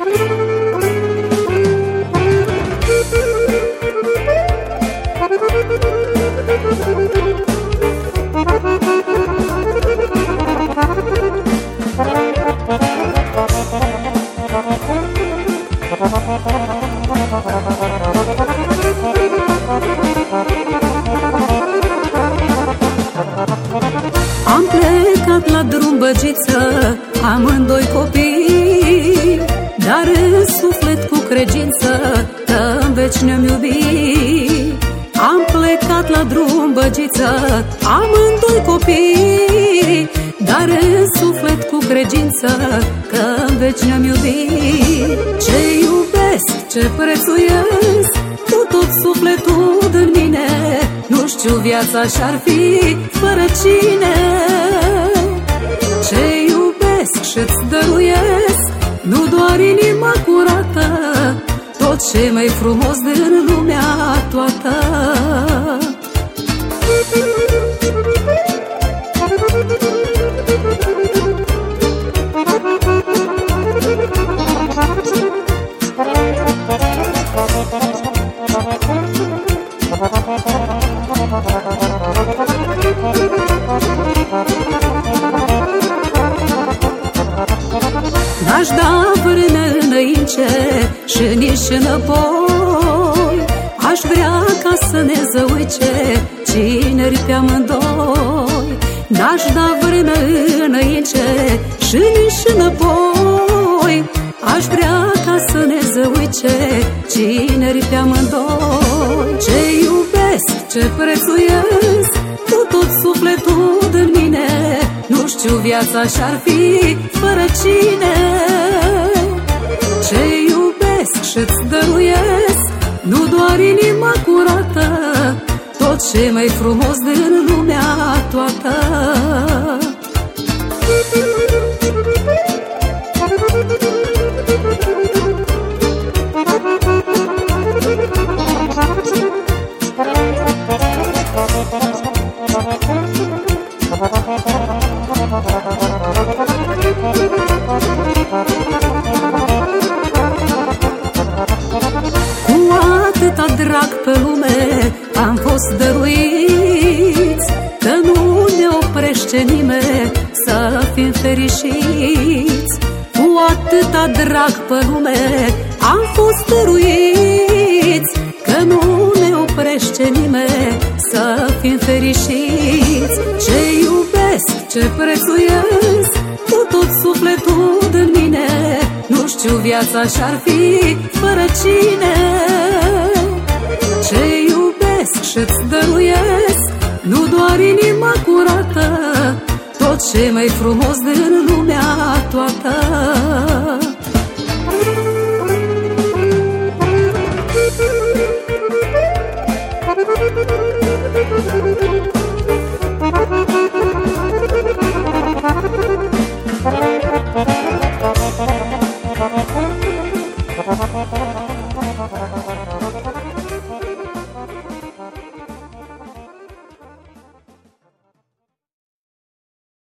Am plecat la drum băgiță, amândoi copii Dar în suflet cu credință, că în veci ne-am iubit. Am plecat la drum băgiță, amândoi copii. Dar în suflet cu credință, că în veci ne-am iubit. Ce iubesc, ce prețuiesc, cu tot sufletul din mine. Nu știu viața și-ar fi fără cine. Ce iubesc și-ți dăruiesc Nu doar inima curată Tot ce mai frumos din lumea toată N-aș da vreme înainte și nici înapoi. Aș vrea ca să ne zăuice cineri pe amândoi. N-aș da vreme înainte și nici înapoi. Aș vrea ca să ne zăuice cineri pe amândoi. Ce iubesc, ce prețuiesc, cu tot sufletul din mine Nu știu viața și-ar fi fără cine. Ce iubesc și-ți dăruiesc, nu doar inima curată Tot ce mai frumos din lumea toată Cu atâta drag pe lume am fost dăruiți Că nu ne oprește nimeni să fim fericiți. Cu atâta drag pe lume am fost dăruiți Că nu ne oprește nimeni să fim fericiți. Ce iubesc, ce prețuiesc viața și-ar fi fără cine. Ce iubesc și-ți dăruiesc Nu doar inima curată Tot ce mai frumos din lumea toată